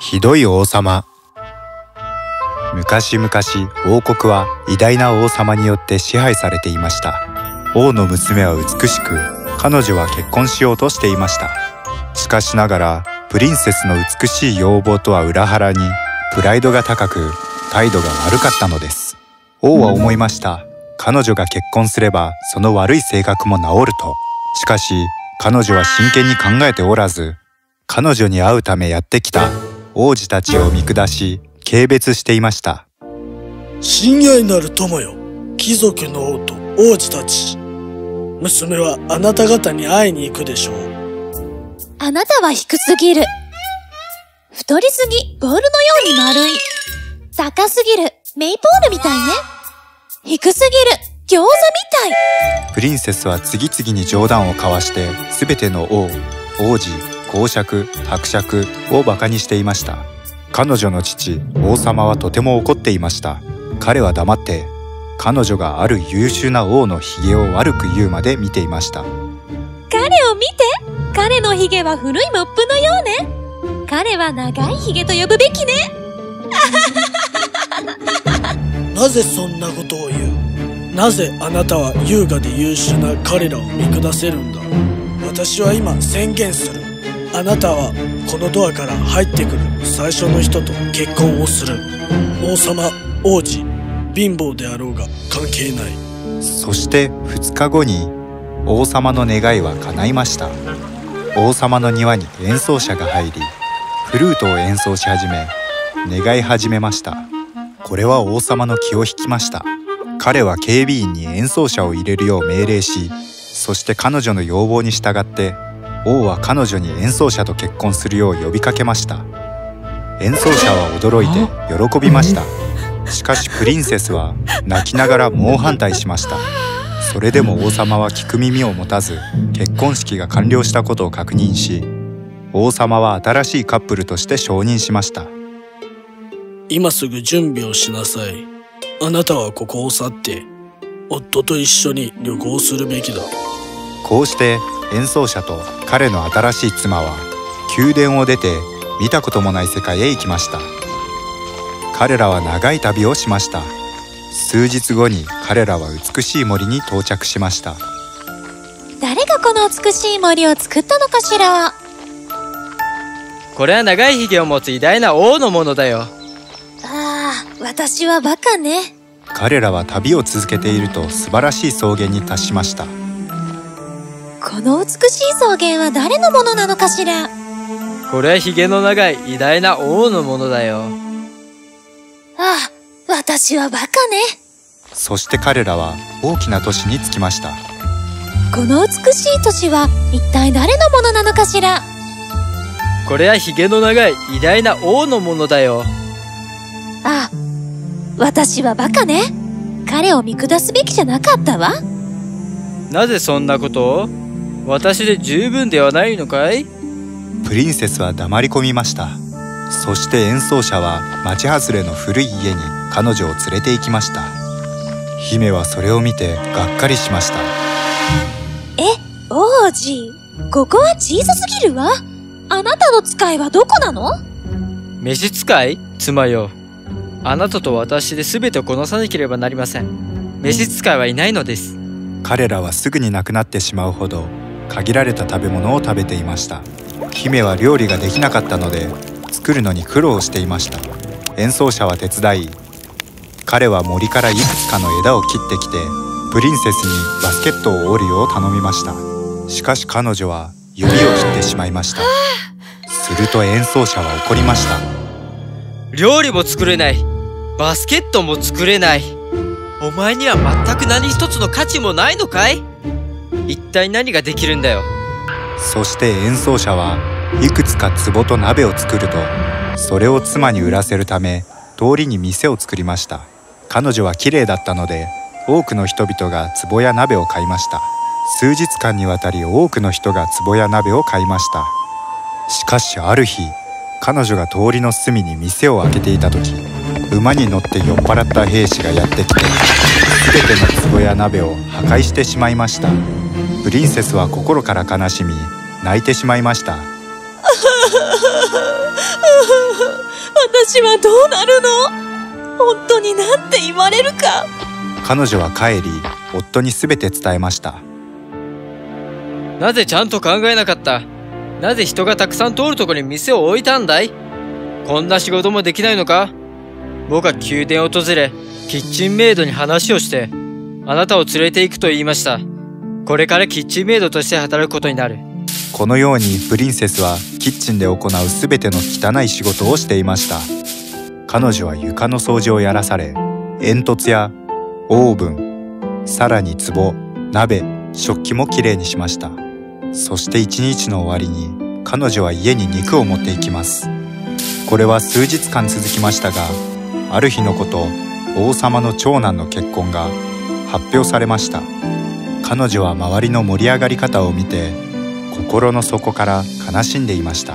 ひどい王様。昔々王国は偉大な王様によって支配されていました。王の娘は美しく彼女は結婚しようとしていました。しかしながらプリンセスの美しい要望とは裏腹にプライドが高く態度が悪かったのです。王は思いました。彼女が結婚すればその悪い性格も治ると。しかし彼女は真剣に考えておらず彼女に会うためやってきた。王子たちを見下し軽蔑していました。親愛なる友よ。貴族の王と王子たち。娘はあなた方に会いに行くでしょう。あなたは低すぎる。太りすぎボールのように丸い。高すぎるメイポールみたいね低すぎる。餃子みたい。プリンセスは次々に冗談を交わして全ての王王子公爵伯爵を馬鹿にしていました。彼女の父王様はとても怒っていました。彼は黙って彼女がある優秀な王のひげを悪く言うまで見ていました。彼を見て。彼のひげは古いモップのようね。彼は長いひげと呼ぶべきねなぜそんなことを言う？なぜあなたは優雅で優秀な彼らを見下せるんだ？私は今宣言する。あなたはこのドアから入ってくる。最初の人と結婚をする。王様王子貧乏であろうが関係ない。そして2日後に王様の願いは叶いました。王様の庭に演奏者が入りフルートを演奏し始め願い始めました。これは王様の気を引きました。彼は警備員に演奏者を入れるよう命令しそして彼女の要望に従って王は彼女に演奏者と結婚するよう呼びかけました。演奏者は驚いて喜びました。しかしプリンセスは泣きながら猛反対しました。それでも王様は聞く耳を持たず結婚式が完了したことを確認し王様は新しいカップルとして承認しました。今すぐ準備をしなさい。あなたはここを去って夫と一緒に旅行するべきだ。こうして演奏者と彼の新しい妻は宮殿を出て見たこともない世界へ行きました。彼らは長い旅をしました。数日後に彼らは美しい森に到着しました。誰がこの美しい森を作ったのかしら。これは長いひげを持つ偉大な王のものだよ私はバカね。彼らは旅を続けていると素晴らしい草原に達しました。この美しい草原は誰のものなのかしら？これはひげの長い偉大な王のものだよ。ああ私はバカね。そして彼らは大きな都市に着きました。この美しい都市は一体誰のものなのかしら？これはひげの長い偉大な王のものだよ。ああ私はバカね。彼を見下すべきじゃなかったわ。なぜそんなことを？私で十分ではないのかい？プリンセスは黙り込みました。そして演奏者は町外れの古い家に彼女を連れて行きました。姫はそれを見てがっかりしました。え王子？ここは小さすぎるわ。あなたの使いはどこなの？召使い？妻よあなたと私で全てをこなさなければなりません。召使いはいないのです。彼らはすぐに亡くなってしまうほど限られた食べ物を食べていました。姫は料理ができなかったので作るのに苦労していました。演奏者は手伝い彼は森からいくつかの枝を切ってきてプリンセスにバスケットを折るよう頼みました。しかし彼女は指を切ってしまいました。すると演奏者は怒りました。料理も作れないバスケットも作れない。お前には全く何一つの価値もないのかい？一体何ができるんだよ？そして演奏者はいくつか壺と鍋を作るとそれを妻に売らせるため通りに店を作りました。彼女は綺麗だったので多くの人々が壺や鍋を買いました。数日間にわたり多くの人が壺や鍋を買いました。しかしある日彼女が通りの隅に店を開けていた時馬に乗って酔っ払った兵士がやってきて全ての壺や鍋を破壊してしまいました。プリンセスは心から悲しみ泣いてしまいました。私はどうなるの？本当になんて言われるか。彼女は帰り夫に全て伝えました。なぜちゃんと考えなかった？なぜ人がたくさん通るところに店を置いたんだい？こんな仕事もできないのか？僕は宮殿を訪れ、キッチンメイドに話をして、あなたを連れて行くと言いました。これからキッチンメイドとして働くことになる。このようにプリンセスはキッチンで行う全ての汚い仕事をしていました彼女は床の掃除をやらされ煙突やオーブンさらに壺鍋食器もきれいにしましたそして一日の終わりに彼女は家に肉を持っていきますこれは数日間続きましたがある日のこと王様の長男の結婚が発表されました。彼女は周りの盛り上がり方を見て心の底から悲しんでいました。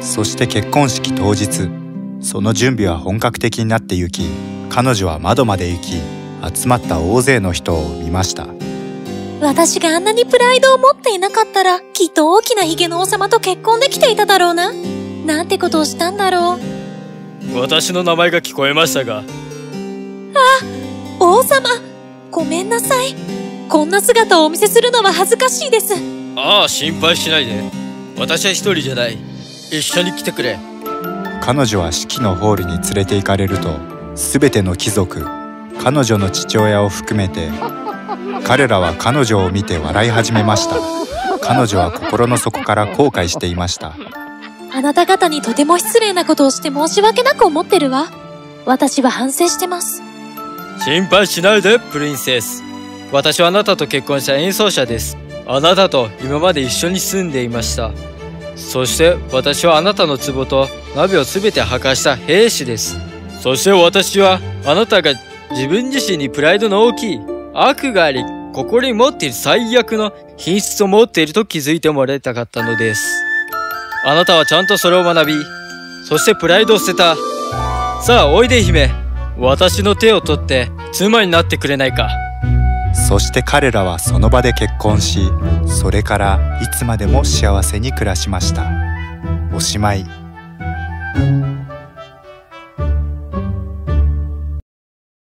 そして結婚式当日その準備は本格的になって行き彼女は窓まで行き集まった大勢の人を見ました。私があんなにプライドを持っていなかったらきっと大きなヒゲの王様と結婚できていただろうな。なんてことをしたんだろう。私の名前が聞こえましたが。あ王様。ごめんなさい。こんな姿をお見せするのは恥ずかしいです。ああ心配しないで。私は一人じゃない。一緒に来てくれ。彼女は式のホールに連れて行かれると全ての貴族彼女の父親を含めて彼らは彼女を見て笑い始めました。彼女は心の底から後悔していましたあなた方にとても失礼なことをして申し訳なく思ってるわ私は反省してます心配しないでプリンセス私はあなたと結婚した演奏者ですあなたと今まで一緒に住んでいました。そして私はあなたの壺と鍋を全て破壊した兵士です。そして私はあなたが自分自身にプライドの大きい悪があり、心に持っている最悪の品質を持っていると気づいてもらいたかったのです。あなたはちゃんとそれを学び、そしてプライドを捨てた。さあ、おいで姫。私の手を取って妻になってくれないか。そして彼らはその場で結婚しそれからいつまでも幸せに暮らしましたおしまい